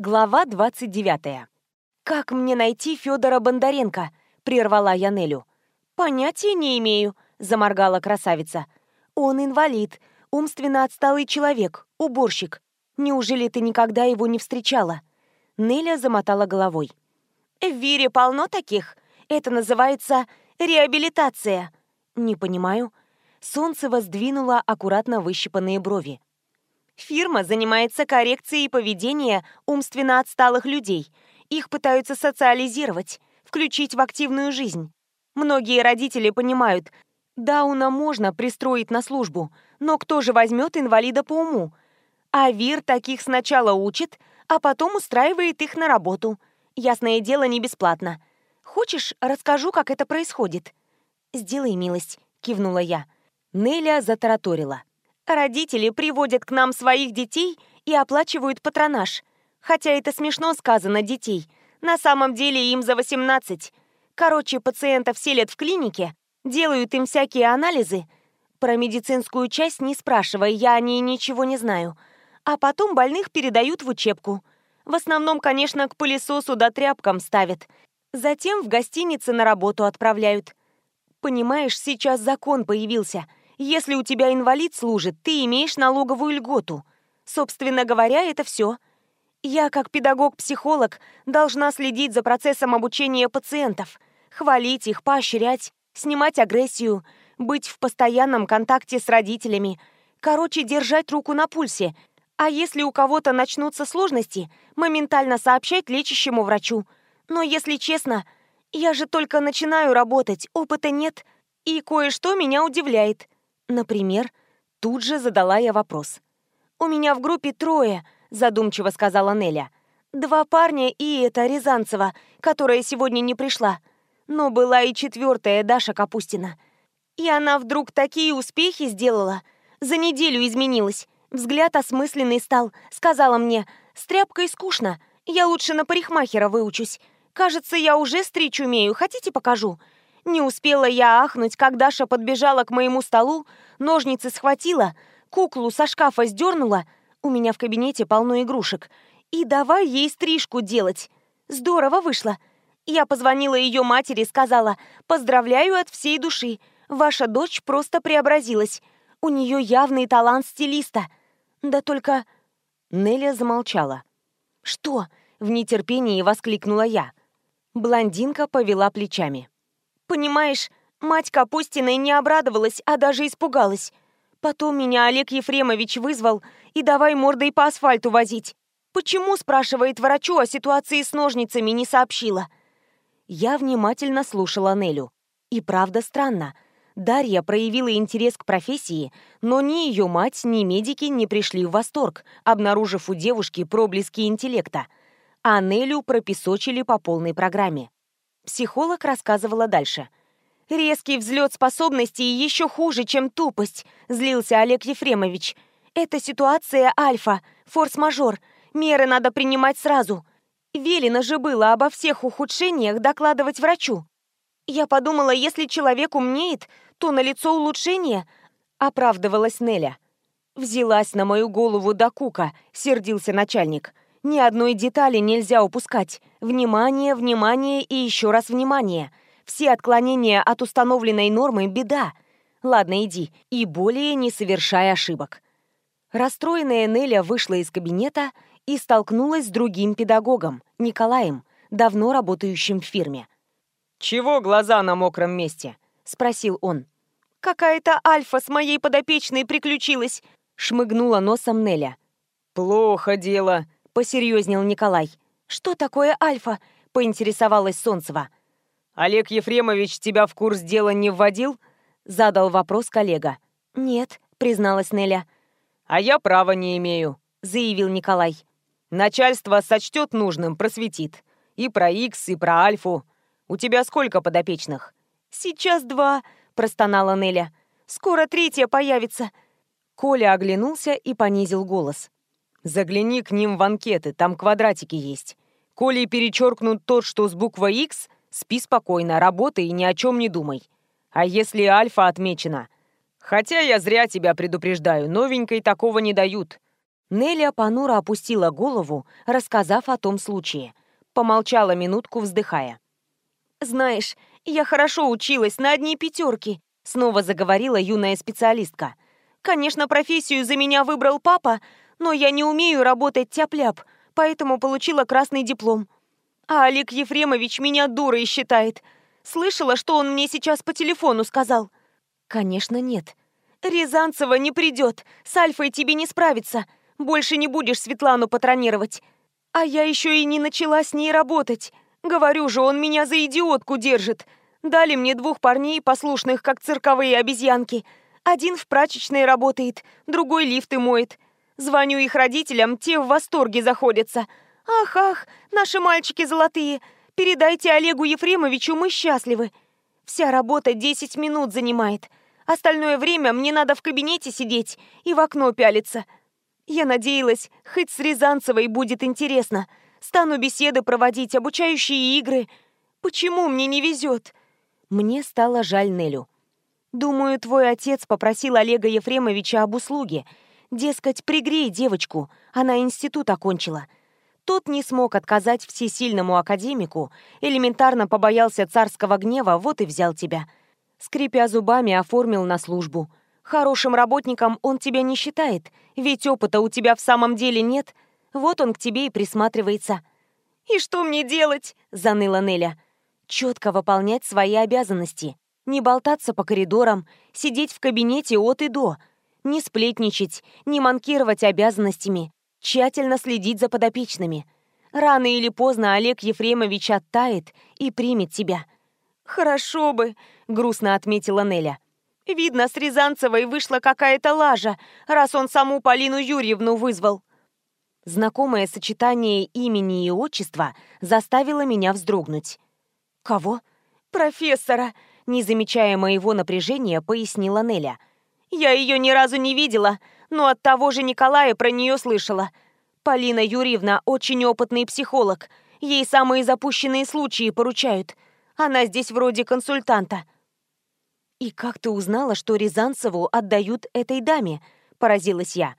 Глава 29. «Как мне найти Федора Бондаренко?» — прервала я Нелю. «Понятия не имею», — заморгала красавица. «Он инвалид, умственно отсталый человек, уборщик. Неужели ты никогда его не встречала?» Неля замотала головой. «В Вире полно таких. Это называется реабилитация». «Не понимаю». Солнце воздвинуло аккуратно выщипанные брови. Фирма занимается коррекцией поведения умственно отсталых людей. Их пытаются социализировать, включить в активную жизнь. Многие родители понимают, Дауна можно пристроить на службу, но кто же возьмет инвалида по уму? А ВИР таких сначала учит, а потом устраивает их на работу. Ясное дело, не бесплатно. Хочешь, расскажу, как это происходит? «Сделай милость», — кивнула я. Неля затараторила. Родители приводят к нам своих детей и оплачивают патронаж. Хотя это смешно сказано детей. На самом деле им за 18. Короче, пациентов селят в клинике, делают им всякие анализы. Про медицинскую часть не спрашивай, я о ней ничего не знаю. А потом больных передают в учебку. В основном, конечно, к пылесосу да тряпкам ставят. Затем в гостинице на работу отправляют. Понимаешь, сейчас закон появился – если у тебя инвалид служит, ты имеешь налоговую льготу. Собственно говоря, это все. Я, как педагог-психолог, должна следить за процессом обучения пациентов, хвалить их, поощрять, снимать агрессию, быть в постоянном контакте с родителями, короче, держать руку на пульсе. А если у кого-то начнутся сложности, моментально сообщать лечащему врачу. Но если честно, я же только начинаю работать, опыта нет, и кое-что меня удивляет. Например, тут же задала я вопрос. «У меня в группе трое», — задумчиво сказала Неля. «Два парня и эта Рязанцева, которая сегодня не пришла. Но была и четвертая Даша Капустина. И она вдруг такие успехи сделала. За неделю изменилась. Взгляд осмысленный стал. Сказала мне, с тряпкой скучно, я лучше на парикмахера выучусь. Кажется, я уже стричь умею, хотите покажу?» Не успела я ахнуть, как Даша подбежала к моему столу, ножницы схватила, куклу со шкафа сдернула, у меня в кабинете полно игрушек, и давай ей стрижку делать. Здорово вышло. Я позвонила ее матери и сказала, поздравляю от всей души, ваша дочь просто преобразилась. У нее явный талант стилиста. Да только... Неля замолчала. «Что?» — в нетерпении воскликнула я. Блондинка повела плечами. Понимаешь, мать Капустиной не обрадовалась, а даже испугалась. Потом меня Олег Ефремович вызвал и давай мордой по асфальту возить. Почему, спрашивает врачу, о ситуации с ножницами не сообщила? Я внимательно слушала Нелю. И правда странно. Дарья проявила интерес к профессии, но ни ее мать, ни медики не пришли в восторг, обнаружив у девушки проблески интеллекта. А Нелю пропесочили по полной программе. Психолог рассказывала дальше. «Резкий взлет способностей еще хуже, чем тупость», — злился Олег Ефремович. «Это ситуация альфа, форс-мажор. Меры надо принимать сразу. Велено же было обо всех ухудшениях докладывать врачу. Я подумала, если человек умнеет, то налицо улучшение», — оправдывалась Неля. «Взялась на мою голову до кука», — сердился начальник. Ни одной детали нельзя упускать. Внимание, внимание и еще раз внимание. Все отклонения от установленной нормы – беда. Ладно, иди. И более не совершай ошибок. Расстроенная Неля вышла из кабинета и столкнулась с другим педагогом, Николаем, давно работающим в фирме. «Чего глаза на мокром месте?» – спросил он. «Какая-то альфа с моей подопечной приключилась», – шмыгнула носом Неля. «Плохо дело», посерьезнел Николай. «Что такое альфа?» — поинтересовалась Солнцева. «Олег Ефремович тебя в курс дела не вводил?» — задал вопрос коллега. «Нет», — призналась Неля. «А я права не имею», — заявил Николай. «Начальство сочтет нужным, просветит. И про Икс, и про Альфу. У тебя сколько подопечных?» «Сейчас два», — простонала Неля. «Скоро третья появится». Коля оглянулся и понизил голос. Загляни к ним в анкеты, там квадратики есть. Коли перечеркнут тот, что с буквой X, спи спокойно, работай и ни о чем не думай. А если альфа отмечена? Хотя я зря тебя предупреждаю, новенькой такого не дают. Неля понуро опустила голову, рассказав о том случае. Помолчала минутку, вздыхая. «Знаешь, я хорошо училась на одни пятерки», снова заговорила юная специалистка. «Конечно, профессию за меня выбрал папа, но я не умею работать тяп-ляп, поэтому получила красный диплом. А Олег Ефремович меня дурой считает. Слышала, что он мне сейчас по телефону сказал?» «Конечно, нет. Рязанцева не придет, с Альфой тебе не справиться. Больше не будешь Светлану патронировать. А я еще и не начала с ней работать. Говорю же, он меня за идиотку держит. Дали мне двух парней, послушных, как цирковые обезьянки. Один в прачечной работает, другой лифты моет. Звоню их родителям, те в восторге заходятся. Ах, ах, наши мальчики золотые. Передайте Олегу Ефремовичу, мы счастливы. Вся работа 10 минут занимает. Остальное время мне надо в кабинете сидеть и в окно пялиться. Я надеялась, хоть с Рязанцевой будет интересно. Стану беседы проводить, обучающие игры. Почему мне не везет? Мне стало жаль Нелю. Думаю, твой отец попросил Олега Ефремовича об услуге. Дескать, пригрей девочку, она институт окончила. Тот не смог отказать всесильному академику, элементарно побоялся царского гнева, вот и взял тебя. Скрипя зубами, оформил на службу. Хорошим работником он тебя не считает, ведь опыта у тебя в самом деле нет. Вот он к тебе и присматривается. «И что мне делать?» – заныла Неля. «Четко выполнять свои обязанности. Не болтаться по коридорам, сидеть в кабинете от и до. Не сплетничать, не манкировать обязанностями, тщательно следить за подопечными. Рано или поздно Олег Ефремович оттает и примет тебя». «Хорошо бы», — грустно отметила Неля. Видно, с Рязанцевой вышла какая-то лажа, раз он саму Полину Юрьевну вызвал. Знакомое сочетание имени и отчества заставило меня вздрогнуть. «Кого?» «Профессора», — не замечая моего напряжения, пояснила Неля. «Я ее ни разу не видела, но от того же Николая про нее слышала. Полина Юрьевна очень опытный психолог, ей самые запущенные случаи поручают. Она здесь вроде консультанта». «И как ты узнала, что Рязанцеву отдают этой даме?» – поразилась я.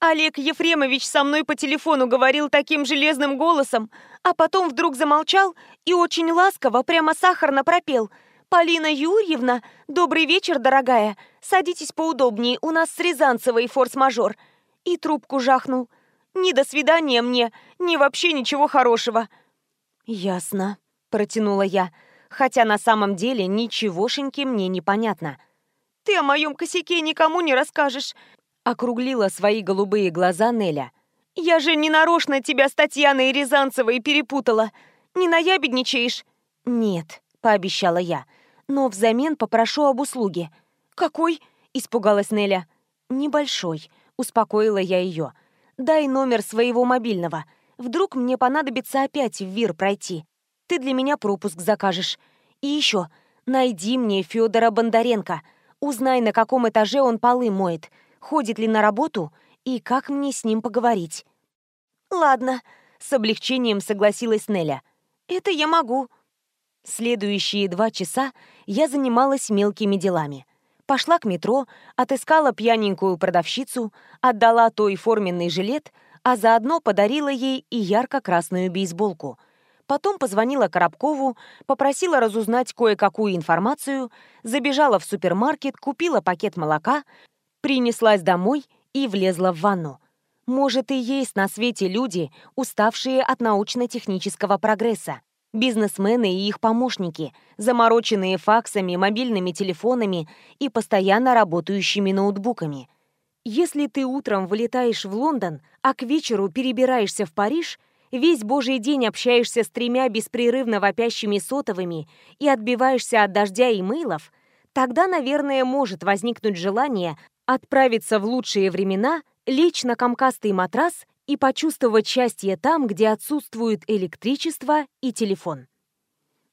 «Олег Ефремович со мной по телефону говорил таким железным голосом, а потом вдруг замолчал и очень ласково, прямо сахарно пропел. «Полина Юрьевна, добрый вечер, дорогая. Садитесь поудобнее, у нас с Рязанцевой форс-мажор». И трубку жахнул. «Ни до свидания мне, ни вообще ничего хорошего». «Ясно», – протянула я хотя на самом деле ничегошеньки мне не понятно. «Ты о моем косяке никому не расскажешь», — округлила свои голубые глаза Неля. «Я же не нарочно тебя с Татьяной Рязанцевой перепутала. Не наябедничаешь?» «Нет», — пообещала я, «но взамен попрошу об услуге». «Какой?» — испугалась Неля. «Небольшой», — успокоила я ее. «Дай номер своего мобильного. Вдруг мне понадобится опять в ВИР пройти. Ты для меня пропуск закажешь. И еще, найди мне Федора Бондаренко. Узнай, на каком этаже он полы моет, ходит ли на работу и как мне с ним поговорить». «Ладно», — с облегчением согласилась Неля. «Это я могу». Следующие два часа я занималась мелкими делами. Пошла к метро, отыскала пьяненькую продавщицу, отдала той форменный жилет, а заодно подарила ей и ярко-красную бейсболку — Потом позвонила Коробкову, попросила разузнать кое-какую информацию, забежала в супермаркет, купила пакет молока, принеслась домой и влезла в ванну. Может, и есть на свете люди, уставшие от научно-технического прогресса. Бизнесмены и их помощники, замороченные факсами, мобильными телефонами и постоянно работающими ноутбуками. Если ты утром вылетаешь в Лондон, а к вечеру перебираешься в Париж – весь божий день общаешься с тремя беспрерывно вопящими сотовыми и отбиваешься от дождя и мылов, тогда, наверное, может возникнуть желание отправиться в лучшие времена, лечь на комкастый матрас и почувствовать счастье там, где отсутствует электричество и телефон.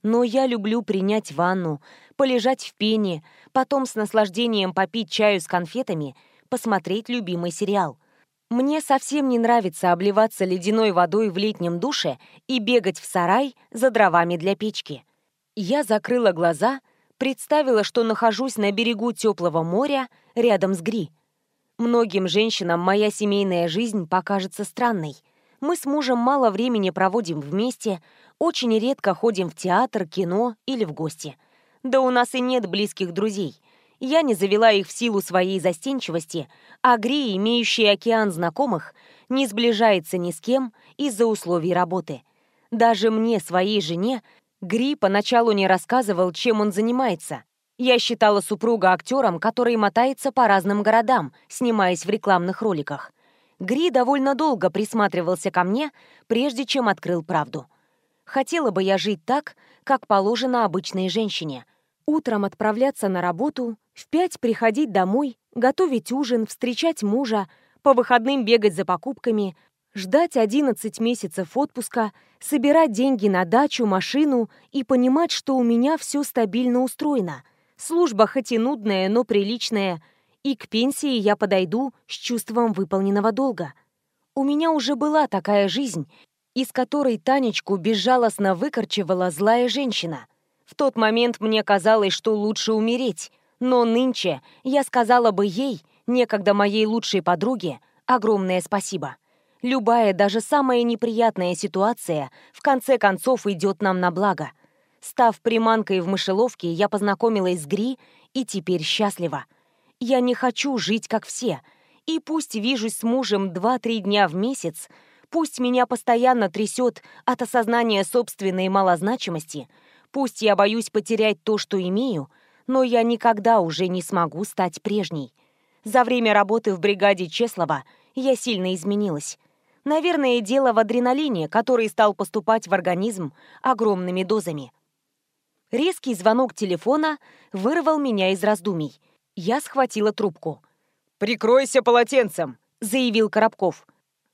Но я люблю принять ванну, полежать в пене, потом с наслаждением попить чаю с конфетами, посмотреть любимый сериал. Мне совсем не нравится обливаться ледяной водой в летнем душе и бегать в сарай за дровами для печки. Я закрыла глаза, представила, что нахожусь на берегу теплого моря рядом с Гри. Многим женщинам моя семейная жизнь покажется странной. Мы с мужем мало времени проводим вместе, очень редко ходим в театр, кино или в гости. Да у нас и нет близких друзей. Я не завела их в силу своей застенчивости, а Гри, имеющий океан знакомых, не сближается ни с кем из-за условий работы. Даже мне, своей жене, Гри поначалу не рассказывал, чем он занимается. Я считала супруга актером, который мотается по разным городам, снимаясь в рекламных роликах. Гри довольно долго присматривался ко мне, прежде чем открыл правду. Хотела бы я жить так, как положено обычной женщине. Утром отправляться на работу, в пять приходить домой, готовить ужин, встречать мужа, по выходным бегать за покупками, ждать 11 месяцев отпуска, собирать деньги на дачу, машину и понимать, что у меня все стабильно устроено. Служба хоть и нудная, но приличная, и к пенсии я подойду с чувством выполненного долга. У меня уже была такая жизнь, из которой Танечку безжалостно выкорчевала злая женщина. В тот момент мне казалось, что лучше умереть, но нынче я сказала бы ей, некогда моей лучшей подруге, огромное спасибо. Любая, даже самая неприятная ситуация в конце концов идет нам на благо. Став приманкой в мышеловке, я познакомилась с Гри и теперь счастлива. Я не хочу жить как все, и пусть вижусь с мужем 2-3 дня в месяц, Пусть меня постоянно трясет от осознания собственной малозначимости, пусть я боюсь потерять то, что имею, но я никогда уже не смогу стать прежней. За время работы в бригаде Чеслова я сильно изменилась. Наверное, дело в адреналине, который стал поступать в организм огромными дозами. Резкий звонок телефона вырвал меня из раздумий. Я схватила трубку. «Прикройся полотенцем», — заявил Коробков.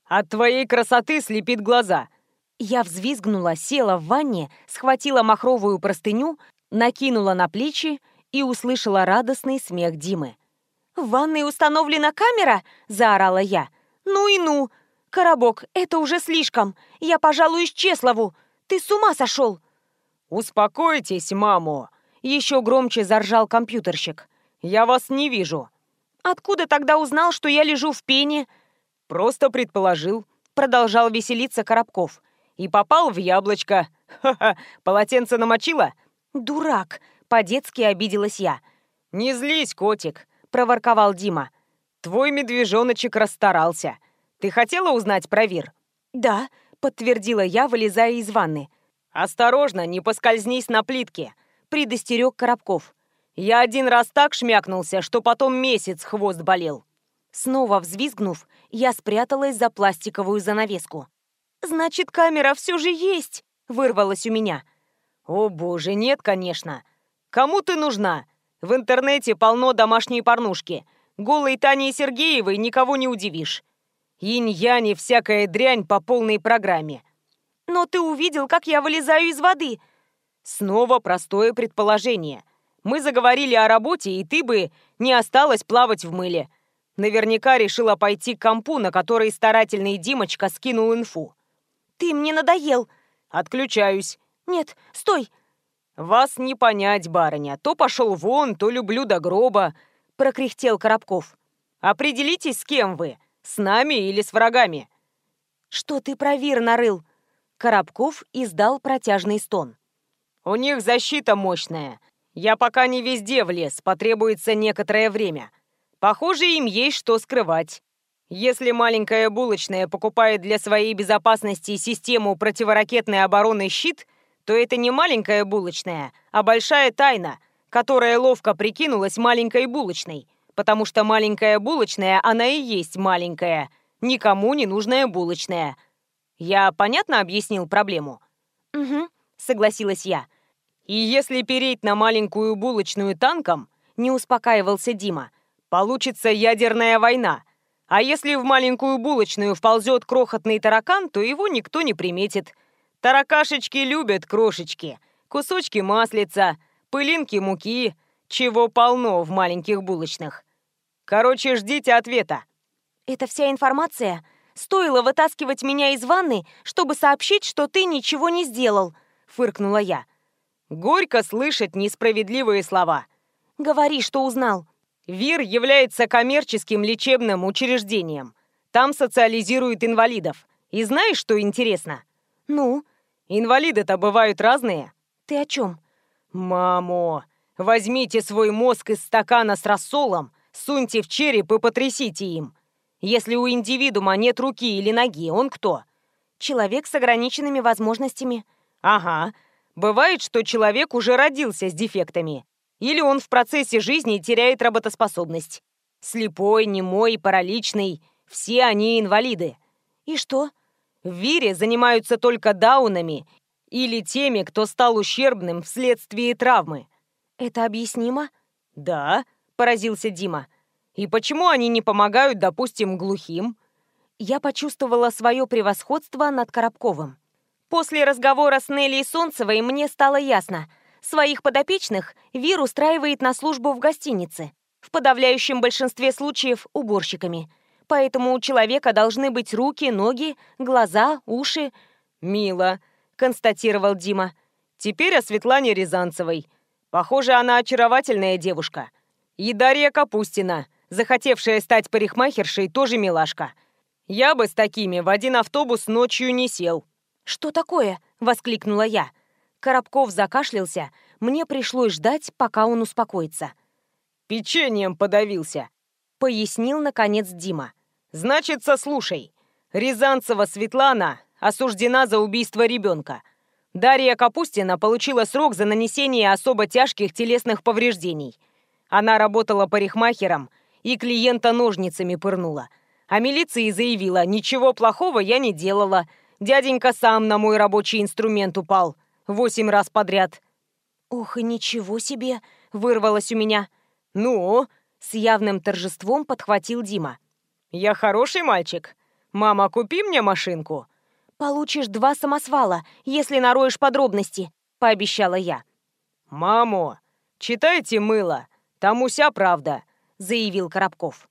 От твоей красоты слепит глаза. Я взвизгнула, села в ванне, схватила махровую простыню, накинула на плечи и услышала радостный смех Димы. «В ванной установлена камера?» – заорала я. «Ну и ну! Коробок, это уже слишком! Я пожалуюсь Чеслову! Ты с ума сошел!» «Успокойтесь, маму!» – еще громче заржал компьютерщик. «Я вас не вижу!» «Откуда тогда узнал, что я лежу в пене?» Просто предположил. Продолжал веселиться Коробков. И попал в яблочко. Ха-ха, полотенце намочила? Дурак, по-детски обиделась я. Не злись, котик, проворковал Дима. Твой медвежоночек расстарался. Ты хотела узнать про Вир? Да, подтвердила я, вылезая из ванны. «Осторожно, не поскользнись на плитке», — предостерег Коробков. «Я один раз так шмякнулся, что потом месяц хвост болел». Снова взвизгнув, я спряталась за пластиковую занавеску. «Значит, камера все же есть!» — вырвалась у меня. «О боже, нет, конечно! Кому ты нужна? В интернете полно домашней порнушки. Голой Таней Сергеевой никого не удивишь. Инь-янь и всякая дрянь по полной программе». «Но ты увидел, как я вылезаю из воды!» Снова простое предположение. Мы заговорили о работе, и ты бы не осталась плавать в мыле. Наверняка решила пойти к компу, на который старательный Димочка скинул инфу. «Ты мне надоел!» «Отключаюсь». «Нет, стой!» «Вас не понять, барыня. То пошел вон, то люблю до гроба», — прокряхтел Коробков. «Определитесь, с кем вы, с нами или с врагами». «Что ты про Вир нарыл?» Коробков издал протяжный стон. «У них защита мощная. Я пока не везде влез, потребуется некоторое время. Похоже, им есть что скрывать. Если маленькая булочная покупает для своей безопасности систему противоракетной обороны «Щит», то это не маленькая булочная, а большая тайна, которая ловко прикинулась маленькой булочной, потому что маленькая булочная, она и есть маленькая, никому не нужная булочная. Я понятно объяснил проблему? «Угу», — согласилась я. «И если переть на маленькую булочную танком», — не успокаивался Дима, — Получится ядерная война. А если в маленькую булочную вползет крохотный таракан, то его никто не приметит. Таракашечки любят крошечки, кусочки маслица, пылинки муки, чего полно в маленьких булочных. Короче, ждите ответа. Это вся информация? Стоило вытаскивать меня из ванны, чтобы сообщить, что ты ничего не сделал, фыркнула я. Горько слышать несправедливые слова. Говори, что узнал. ВИР является коммерческим лечебным учреждением. Там социализируют инвалидов. И знаешь, что интересно? Ну? Инвалиды-то бывают разные. Ты о чем? Мамо, возьмите свой мозг из стакана с рассолом, суньте в череп и потрясите им. Если у индивидуума нет руки или ноги, он кто? Человек с ограниченными возможностями. Ага. Бывает, что человек уже родился с дефектами. Или он в процессе жизни теряет работоспособность. Слепой, немой, параличный – все они инвалиды. И что? В ВИРе занимаются только даунами или теми, кто стал ущербным вследствие травмы. Это объяснимо? Да, поразился Дима. И почему они не помогают, допустим, глухим? Я почувствовала свое превосходство над Коробковым. После разговора с Нелли Солнцевой мне стало ясно. Своих подопечных Вир устраивает на службу в гостинице. В подавляющем большинстве случаев уборщиками. Поэтому у человека должны быть руки, ноги, глаза, уши. «Мило», — констатировал Дима. «Теперь о Светлане Рязанцевой. Похоже, она очаровательная девушка. И Дарья Капустина, захотевшая стать парикмахершей, тоже милашка. Я бы с такими в один автобус ночью не сел». «Что такое?» — воскликнула я. Коробков закашлялся. Мне пришлось ждать, пока он успокоится. «Печеньем подавился», — пояснил, наконец, Дима. «Значит, слушай. Рязанцева Светлана осуждена за убийство ребенка. Дарья Капустина получила срок за нанесение особо тяжких телесных повреждений. Она работала парикмахером и клиента ножницами пырнула. А милиции заявила, ничего плохого я не делала. Дяденька сам на мой рабочий инструмент упал. Восемь раз подряд. «Ох, и ничего себе!» — вырвалось у меня. «Ну?» — с явным торжеством подхватил Дима. «Я хороший мальчик. Мама, купи мне машинку». «Получишь два самосвала, если нароешь подробности», — пообещала я. «Мамо, читайте мыло, там уся правда», — заявил Коробков.